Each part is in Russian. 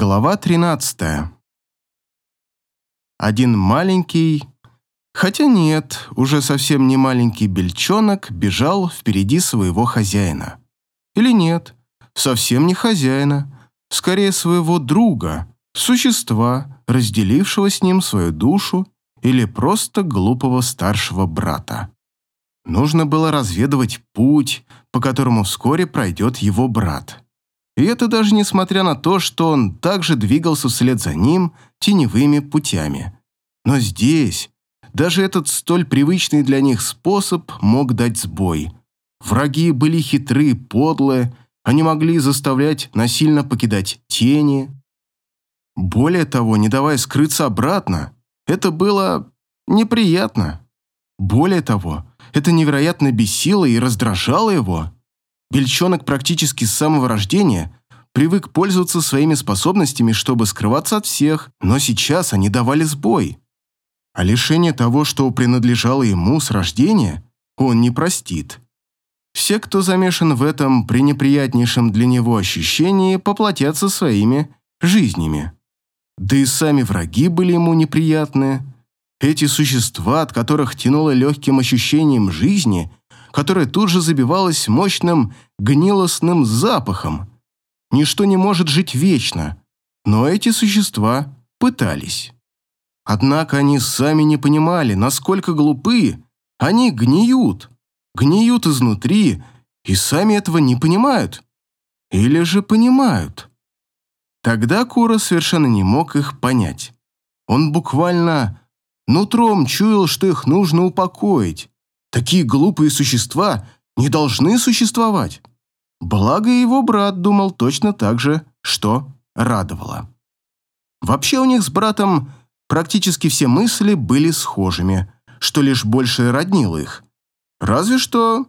Глава 13. Один маленький, хотя нет, уже совсем не маленький бельчонок бежал впереди своего хозяина. Или нет, совсем не хозяина, скорее своего друга, существа, разделившего с ним свою душу или просто глупого старшего брата. Нужно было разведывать путь, по которому вскоре пройдет его брат. И это даже несмотря на то, что он также двигался вслед за ним теневыми путями. Но здесь даже этот столь привычный для них способ мог дать сбой. Враги были хитры, подлые, они могли заставлять насильно покидать тени. Более того, не давая скрыться обратно, это было неприятно. Более того, это невероятно бесило и раздражало его. Бельчонок практически с самого рождения привык пользоваться своими способностями, чтобы скрываться от всех, но сейчас они давали сбой. А лишение того, что принадлежало ему с рождения, он не простит. Все, кто замешан в этом пренеприятнейшем для него ощущении, поплатятся своими жизнями. Да и сами враги были ему неприятны. Эти существа, от которых тянуло легким ощущением жизни, которое тут же забивалось мощным гнилостным запахом. Ничто не может жить вечно, но эти существа пытались. Однако они сами не понимали, насколько глупы. Они гниют, гниют изнутри и сами этого не понимают. Или же понимают. Тогда Кура совершенно не мог их понять. Он буквально нутром чуял, что их нужно упокоить, Такие глупые существа не должны существовать. Благо его брат думал точно так же, что радовало. Вообще у них с братом практически все мысли были схожими, что лишь больше роднило их. Разве что,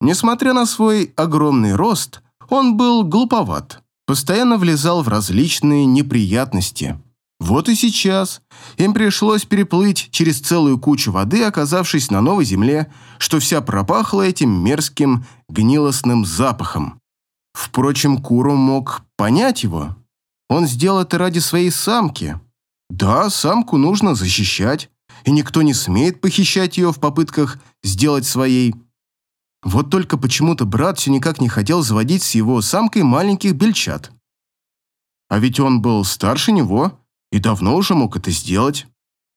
несмотря на свой огромный рост, он был глуповат, постоянно влезал в различные неприятности – вот и сейчас им пришлось переплыть через целую кучу воды, оказавшись на новой земле, что вся пропахла этим мерзким гнилостным запахом. Впрочем, Куру мог понять его. Он сделал это ради своей самки. Да, самку нужно защищать, и никто не смеет похищать ее в попытках сделать своей. Вот только почему-то брат все никак не хотел заводить с его самкой маленьких бельчат. А ведь он был старше него, и давно уже мог это сделать.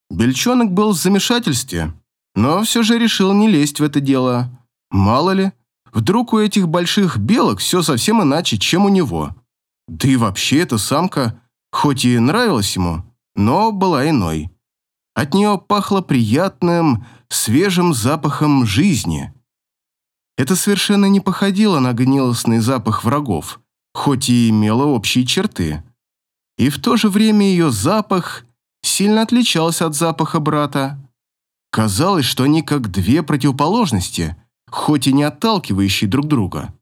Бельчонок был в замешательстве, но все же решил не лезть в это дело. Мало ли, вдруг у этих больших белок все совсем иначе, чем у него. Да и вообще эта самка, хоть и нравилась ему, но была иной. От нее пахло приятным, свежим запахом жизни. Это совершенно не походило на гнилостный запах врагов, хоть и имело общие черты и в то же время ее запах сильно отличался от запаха брата. Казалось, что они как две противоположности, хоть и не отталкивающие друг друга.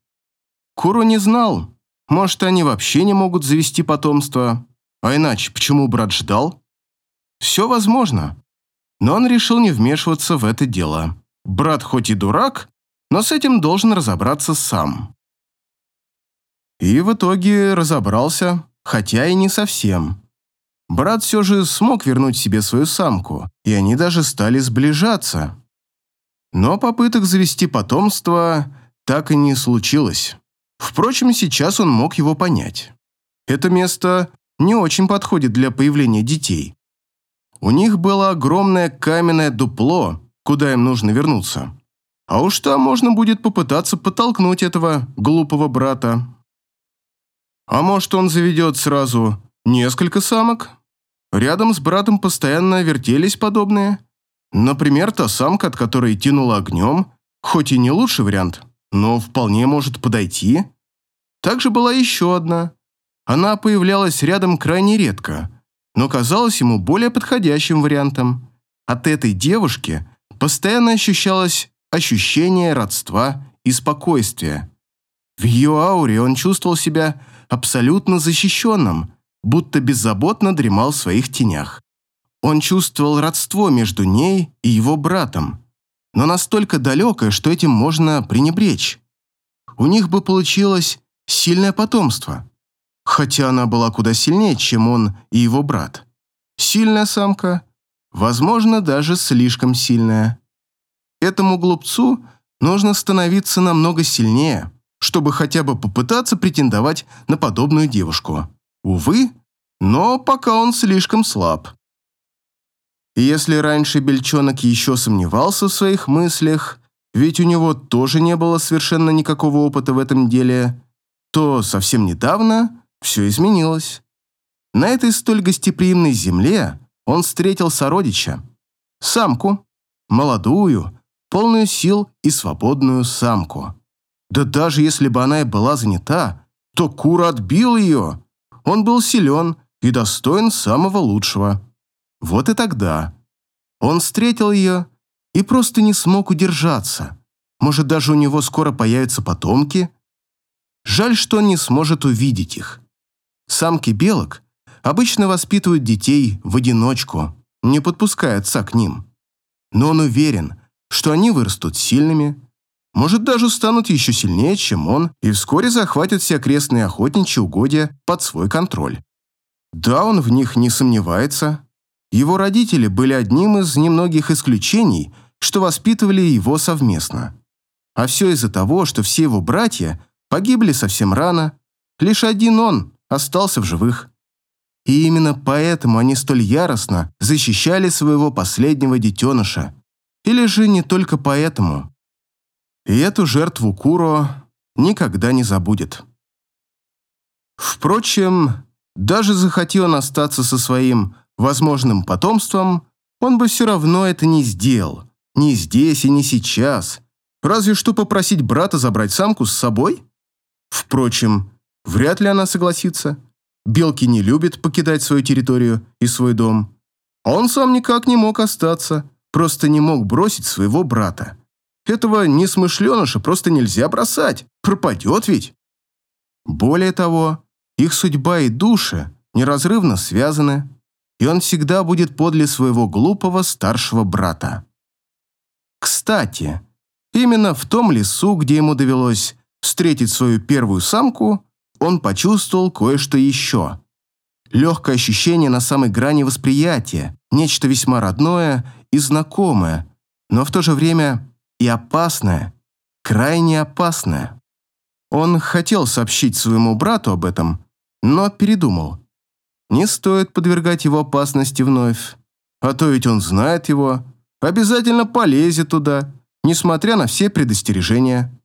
Куру не знал, может, они вообще не могут завести потомство, а иначе почему брат ждал? Все возможно, но он решил не вмешиваться в это дело. Брат хоть и дурак, но с этим должен разобраться сам. И в итоге разобрался, хотя и не совсем. Брат все же смог вернуть себе свою самку, и они даже стали сближаться. Но попыток завести потомство так и не случилось. Впрочем, сейчас он мог его понять. Это место не очень подходит для появления детей. У них было огромное каменное дупло, куда им нужно вернуться. А уж там можно будет попытаться подтолкнуть этого глупого брата. А может, он заведет сразу несколько самок? Рядом с братом постоянно вертелись подобные. Например, та самка, от которой тянула огнем, хоть и не лучший вариант, но вполне может подойти. Также была еще одна. Она появлялась рядом крайне редко, но казалась ему более подходящим вариантом. От этой девушки постоянно ощущалось ощущение родства и спокойствия. В ее ауре он чувствовал себя абсолютно защищенным, будто беззаботно дремал в своих тенях. Он чувствовал родство между ней и его братом, но настолько далекое, что этим можно пренебречь. У них бы получилось сильное потомство. хотя она была куда сильнее, чем он и его брат. Сильная самка, возможно, даже слишком сильная. Этому глупцу нужно становиться намного сильнее, чтобы хотя бы попытаться претендовать на подобную девушку. Увы, но пока он слишком слаб. И если раньше Бельчонок еще сомневался в своих мыслях, ведь у него тоже не было совершенно никакого опыта в этом деле, то совсем недавно все изменилось. На этой столь гостеприимной земле он встретил сородича, самку, молодую, полную сил и свободную самку. Да даже если бы она и была занята, то Кура отбил ее. Он был силен и достоин самого лучшего. Вот и тогда. Он встретил ее и просто не смог удержаться. Может, даже у него скоро появятся потомки? Жаль, что он не сможет увидеть их. Самки белок обычно воспитывают детей в одиночку, не подпуская отца к ним. Но он уверен, что они вырастут сильными, может, даже станут еще сильнее, чем он, и вскоре захватят все окрестные охотничьи угодья под свой контроль. Да, он в них не сомневается. Его родители были одним из немногих исключений, что воспитывали его совместно. А все из-за того, что все его братья погибли совсем рано, лишь один он остался в живых. И именно поэтому они столь яростно защищали своего последнего детеныша. Или же не только поэтому. И эту жертву Куро никогда не забудет. Впрочем, даже захотел он остаться со своим возможным потомством, он бы все равно это не сделал. Ни здесь и не сейчас. Разве что попросить брата забрать самку с собой? Впрочем, вряд ли она согласится. Белки не любят покидать свою территорию и свой дом. Он сам никак не мог остаться, просто не мог бросить своего брата. Этого несмышленыша просто нельзя бросать, пропадет ведь. Более того, их судьба и души неразрывно связаны, и он всегда будет подле своего глупого старшего брата. Кстати, именно в том лесу, где ему довелось встретить свою первую самку, он почувствовал кое-что еще. Легкое ощущение на самой грани восприятия, нечто весьма родное и знакомое, но в то же время и опасное, крайне опасное. Он хотел сообщить своему брату об этом, но передумал. Не стоит подвергать его опасности вновь, а то ведь он знает его, обязательно полезет туда, несмотря на все предостережения.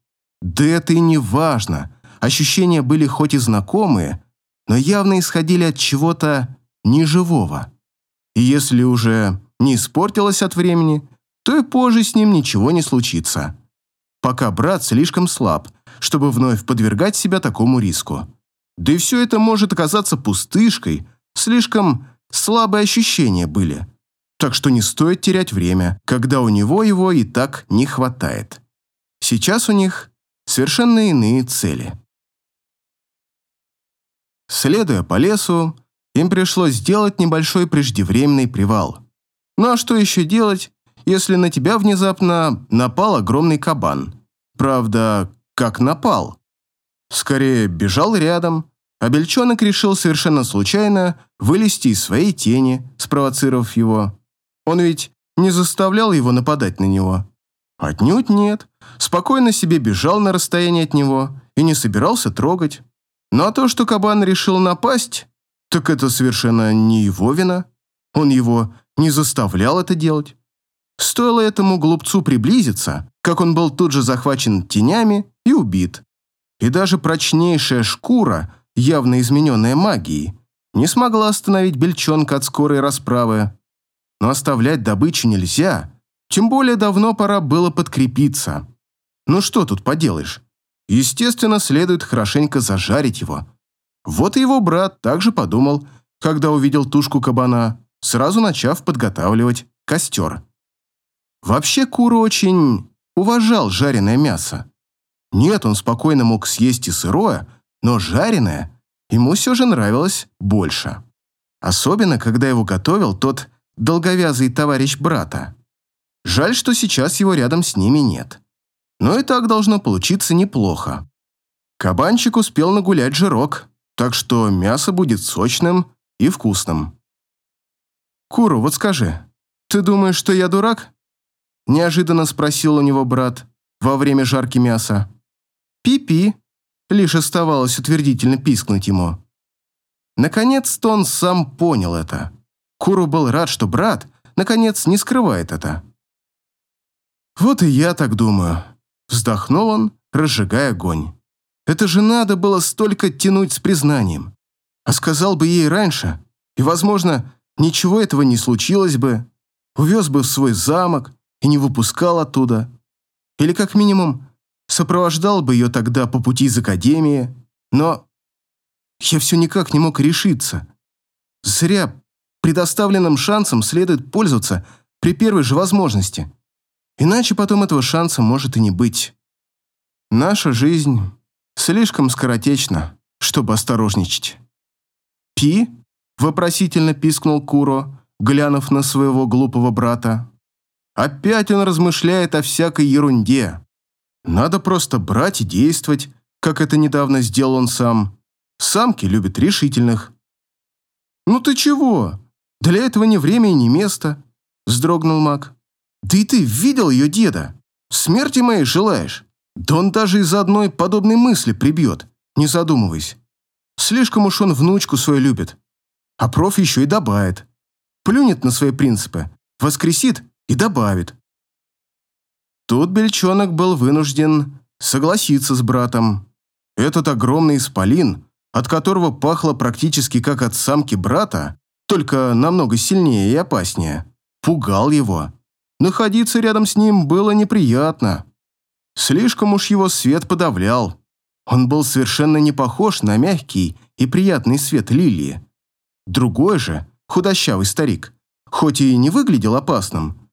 Да это и не важно. Ощущения были хоть и знакомые, но явно исходили от чего-то неживого. И если уже не испортилось от времени, то и позже с ним ничего не случится. Пока брат слишком слаб, чтобы вновь подвергать себя такому риску. Да и все это может оказаться пустышкой, слишком слабые ощущения были. Так что не стоит терять время, когда у него его и так не хватает. Сейчас у них совершенно иные цели. Следуя по лесу, им пришлось сделать небольшой преждевременный привал. Ну а что еще делать, если на тебя внезапно напал огромный кабан? Правда, как напал? Скорее, бежал рядом, а Бельчонок решил совершенно случайно вылезти из своей тени, спровоцировав его. Он ведь не заставлял его нападать на него. Отнюдь нет. Спокойно себе бежал на расстояние от него и не собирался трогать. Ну а то, что кабан решил напасть, так это совершенно не его вина. Он его не заставлял это делать. Стоило этому глупцу приблизиться, как он был тут же захвачен тенями и убит. И даже прочнейшая шкура, явно измененная магией, не смогла остановить бельчонка от скорой расправы. Но оставлять добычу нельзя, тем более давно пора было подкрепиться. Ну что тут поделаешь? Естественно, следует хорошенько зажарить его. Вот и его брат также подумал, когда увидел тушку кабана, сразу начав подготавливать костер. Вообще Кура очень уважал жареное мясо. Нет, он спокойно мог съесть и сырое, но жареное ему все же нравилось больше. Особенно, когда его готовил тот долговязый товарищ брата. Жаль, что сейчас его рядом с ними нет. Но и так должно получиться неплохо. Кабанчик успел нагулять жирок. так что мясо будет сочным и вкусным. «Куру, вот скажи, ты думаешь, что я дурак?» Неожиданно спросил у него брат во время жарки мяса. «Пи-пи», лишь оставалось утвердительно пискнуть ему. Наконец-то он сам понял это. Куру был рад, что брат, наконец, не скрывает это. «Вот и я так думаю», — вздохнул он, разжигая огонь. «Это же надо было столько тянуть с признанием. А сказал бы ей раньше, и, возможно, ничего этого не случилось бы. Увез бы в свой замок и не выпускал оттуда. Или, как минимум, сопровождал бы ее тогда по пути из академии. Но я все никак не мог решиться. Зря предоставленным шансом следует пользоваться при первой же возможности. Иначе потом этого шанса может и не быть. Наша жизнь слишком скоротечна, чтобы осторожничать. «Пи?» – вопросительно пискнул Куро, глянув на своего глупого брата. Опять он размышляет о всякой ерунде. Надо просто брать и действовать, как это недавно сделал он сам. Самки любят решительных. «Ну ты чего? Для этого ни время и ни место», – вздрогнул маг. «Да и ты видел ее деда? Смерти моей желаешь? Да он даже из одной подобной мысли прибьет, не задумываясь. Слишком уж он внучку свою любит. А проф еще и добавит. Плюнет на свои принципы, воскресит и добавит. Тут Бельчонок был вынужден согласиться с братом. Этот огромный исполин, от которого пахло практически как от самки брата, только намного сильнее и опаснее, пугал его. Находиться рядом с ним было неприятно. Слишком уж его свет подавлял. Он был совершенно не похож на мягкий и приятный свет лилии. Другой же, худощавый старик, хоть и не выглядел опасным,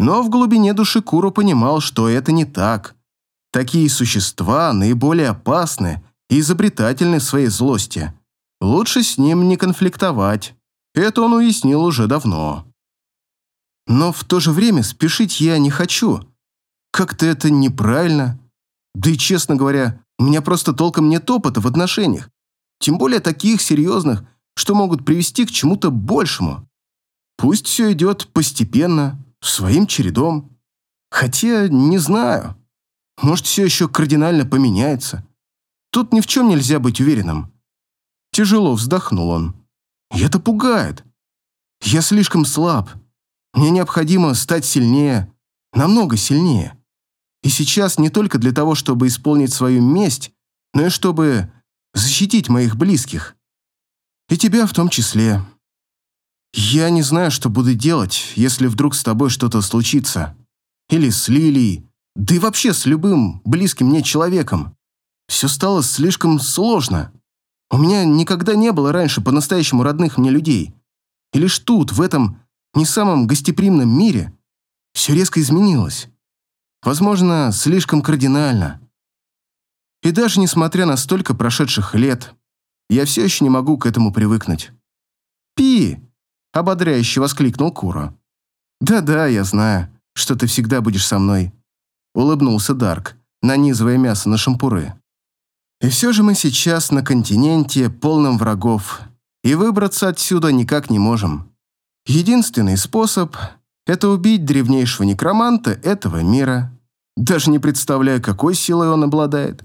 но в глубине души Куру понимал, что это не так. Такие существа наиболее опасны и изобретательны в своей злости. Лучше с ним не конфликтовать. Это он уяснил уже давно. Но в то же время спешить я не хочу. Как-то это неправильно. Да и, честно говоря, у меня просто толком нет опыта в отношениях. Тем более таких серьезных, что могут привести к чему-то большему. Пусть все идет постепенно, своим чередом. Хотя, не знаю. Может, все еще кардинально поменяется. Тут ни в чем нельзя быть уверенным. Тяжело вздохнул он. И это пугает. Я слишком слаб. Мне необходимо стать сильнее, намного сильнее. И сейчас не только для того, чтобы исполнить свою месть, но и чтобы защитить моих близких. И тебя в том числе. Я не знаю, что буду делать, если вдруг с тобой что-то случится. Или с Лилией, да и вообще с любым близким мне человеком. Все стало слишком сложно. У меня никогда не было раньше по-настоящему родных мне людей. И лишь тут, в этом не самом гостеприимном мире, все резко изменилось. Возможно, слишком кардинально. И даже несмотря на столько прошедших лет, я все еще не могу к этому привыкнуть. «Пи!» — ободряюще воскликнул Куро. «Да-да, я знаю, что ты всегда будешь со мной», — улыбнулся Дарк, нанизывая мясо на шампуры. «И все же мы сейчас на континенте, полном врагов, и выбраться отсюда никак не можем. Единственный способ — это убить древнейшего некроманта этого мира. Даже не представляю, какой силой он обладает.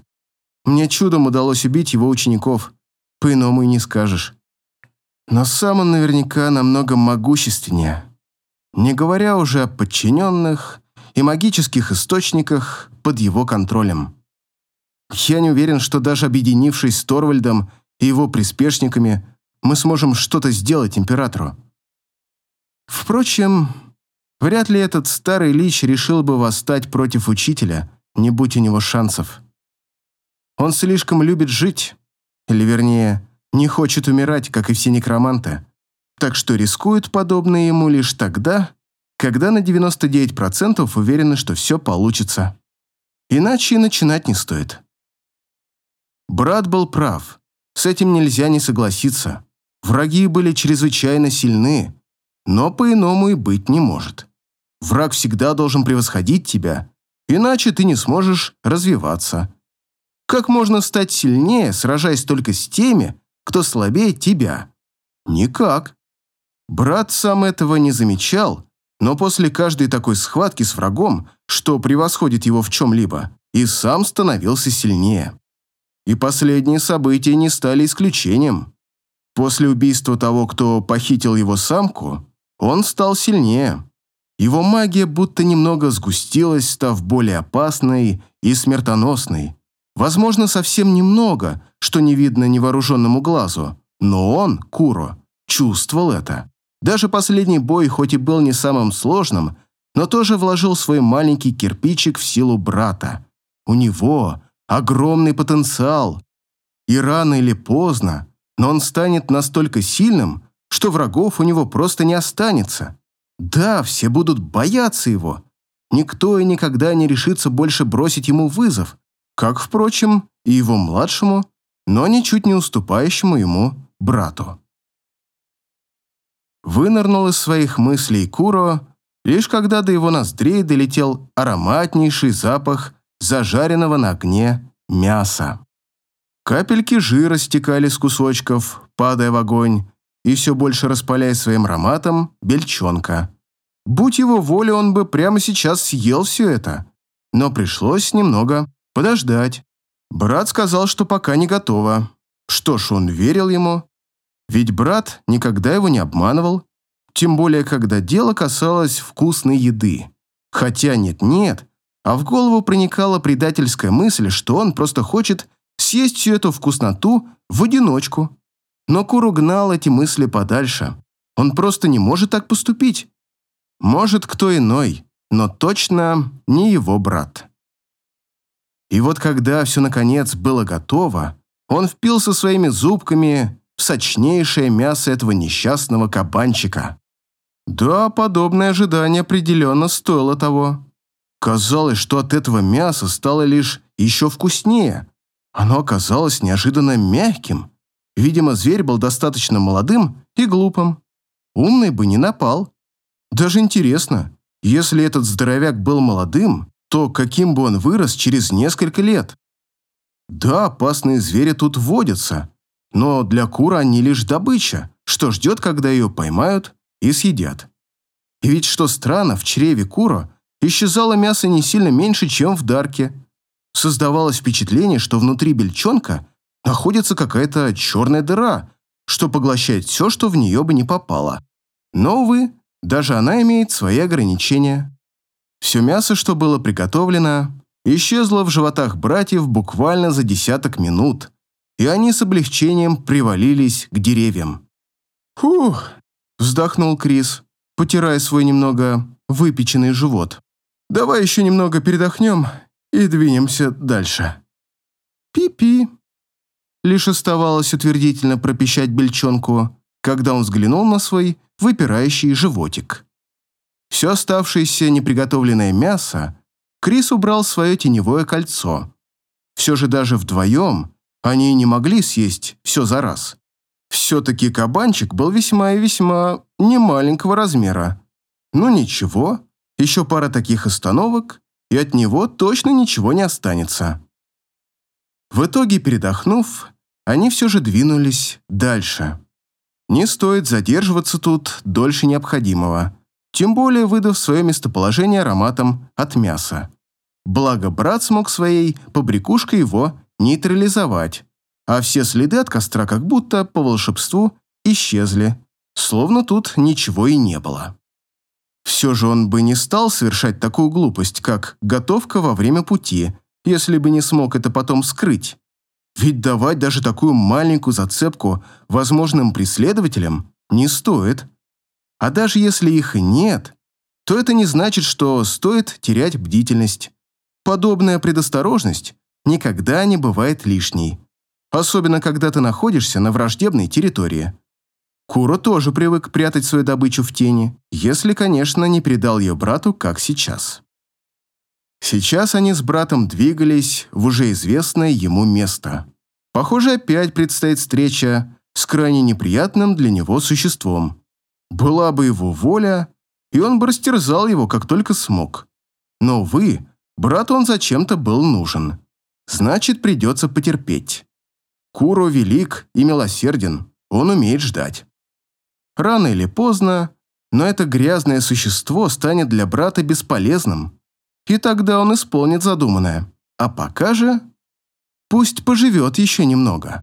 Мне чудом удалось убить его учеников, по-иному и не скажешь. Но сам он наверняка намного могущественнее. Не говоря уже о подчиненных и магических источниках под его контролем. Я не уверен, что даже объединившись с Торвальдом и его приспешниками, мы сможем что-то сделать императору. Впрочем, вряд ли этот старый лич решил бы восстать против учителя, не будь у него шансов. Он слишком любит жить, или вернее, не хочет умирать, как и все некроманты, так что рискует подобное ему лишь тогда, когда на 99% уверены, что все получится. Иначе и начинать не стоит. Брат был прав. С этим нельзя не согласиться. Враги были чрезвычайно сильны, но по-иному и быть не может. Враг всегда должен превосходить тебя, иначе ты не сможешь развиваться. Как можно стать сильнее, сражаясь только с теми, кто слабее тебя? Никак. Брат сам этого не замечал, но после каждой такой схватки с врагом, что превосходит его в чем-либо, и сам становился сильнее. И последние события не стали исключением. После убийства того, кто похитил его самку, он стал сильнее. Его магия будто немного сгустилась, став более опасной и смертоносной. Возможно, совсем немного, что не видно невооруженному глазу, но он, Куро, чувствовал это. Даже последний бой, хоть и был не самым сложным, но тоже вложил свой маленький кирпичик в силу брата. У него огромный потенциал. И рано или поздно, но он станет настолько сильным, что врагов у него просто не останется. Да, все будут бояться его. Никто и никогда не решится больше бросить ему вызов, как, впрочем, и его младшему, но ничуть не уступающему ему брату. Вынырнул из своих мыслей Куро, лишь когда до его ноздрей долетел ароматнейший запах зажаренного на огне мяса. Капельки жира стекали с кусочков, падая в огонь, и все больше распаляя своим ароматом бельчонка. Будь его воля, он бы прямо сейчас съел все это. Но пришлось немного подождать. Брат сказал, что пока не готово. Что ж, он верил ему. Ведь брат никогда его не обманывал. Тем более, когда дело касалось вкусной еды. Хотя нет-нет, а в голову проникала предательская мысль, что он просто хочет съесть всю эту вкусноту в одиночку. Но Куру гнал эти мысли подальше. Он просто не может так поступить. Может, кто иной, но точно не его брат. И вот когда все наконец было готово, он впился своими зубками в сочнейшее мясо этого несчастного кабанчика. Да, подобное ожидание определенно стоило того. Казалось, что от этого мяса стало лишь еще вкуснее. Оно оказалось неожиданно мягким. Видимо, зверь был достаточно молодым и глупым. Умный бы не напал. Даже интересно, если этот здоровяк был молодым, то каким бы он вырос через несколько лет? Да, опасные звери тут водятся, но для кура они лишь добыча, что ждет, когда ее поймают и съедят. И ведь что странно, в чреве кура исчезало мясо не сильно меньше, чем в дарке. Создавалось впечатление, что внутри бельчонка находится какая-то черная дыра, что поглощает все, что в нее бы не попало. Но, увы, даже она имеет свои ограничения. Все мясо, что было приготовлено, исчезло в животах братьев буквально за десяток минут, и они с облегчением привалились к деревьям. «Фух!» – вздохнул Крис, потирая свой немного выпеченный живот. «Давай еще немного передохнем и двинемся дальше». «Пи-пи!» Лишь оставалось утвердительно пропищать бельчонку, когда он взглянул на свой выпирающий животик. Все оставшееся неприготовленное мясо Крис убрал в свое теневое кольцо. Все же даже вдвоем они не могли съесть все за раз. Все-таки кабанчик был весьма и весьма немаленького размера. Ну ничего, еще пара таких остановок, и от него точно ничего не останется. В итоге, передохнув, они все же двинулись дальше. Не стоит задерживаться тут дольше необходимого, тем более выдав свое местоположение ароматом от мяса. Благо брат смог своей побрякушкой его нейтрализовать, а все следы от костра как будто по волшебству исчезли, словно тут ничего и не было. Все же он бы не стал совершать такую глупость, как готовка во время пути, если бы не смог это потом скрыть. Ведь давать даже такую маленькую зацепку возможным преследователям не стоит. А даже если их нет, то это не значит, что стоит терять бдительность. Подобная предосторожность никогда не бывает лишней. Особенно, когда ты находишься на враждебной территории. Куро тоже привык прятать свою добычу в тени, если, конечно, не передал ее брату, как сейчас. Сейчас они с братом двигались в уже известное ему место. Похоже, опять предстоит встреча с крайне неприятным для него существом. Была бы его воля, и он бы растерзал его, как только смог. Но, увы, брату он зачем-то был нужен. Значит, придется потерпеть. Куро велик и милосерден, он умеет ждать. Рано или поздно, но это грязное существо станет для брата бесполезным, и тогда он исполнит задуманное. А пока же пусть поживет еще немного.